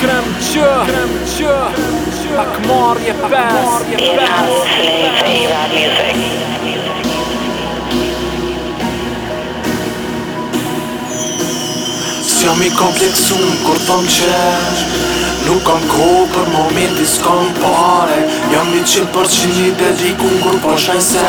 Krem që, krem që, pak marje pes, S'jam i kompleksum kur thom që Nuk kam ku për momentin s'kam pare Jam një qe për që një dedikun kur po shaj se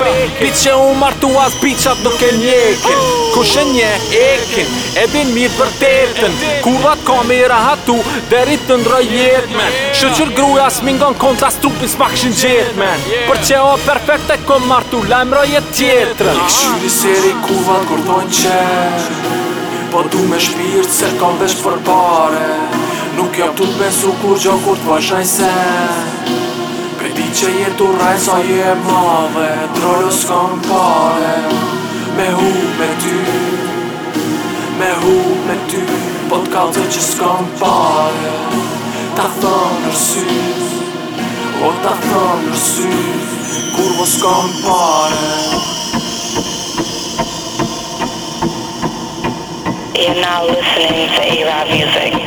Prej që u martu as biçat nuk e njekin Kush e njekin E din mirë t'vërtetën Kurvat ka me i rahatu Deri të ndrrojë mend Shyqyr gruja s'mungon kontra Trupin s'ma kishin gjetë më Për që o perfekte ku martu Lajmëroje tjetrën Ik shyri seri kurvat kur thonë që Po du me shpirt se kam veç për pare Nuk jam tu t'besu kurrgjo kur t'vajshaj se Prej dit që je tu rrajt sa je e madhe Drolo s'kam pare Me hup me ty Me hup me ty Po t'kallzoj që s'kam pare Ta thom në syt O ta thom në syt Kurvo s'kam pare You're now listening to A-Rap Music.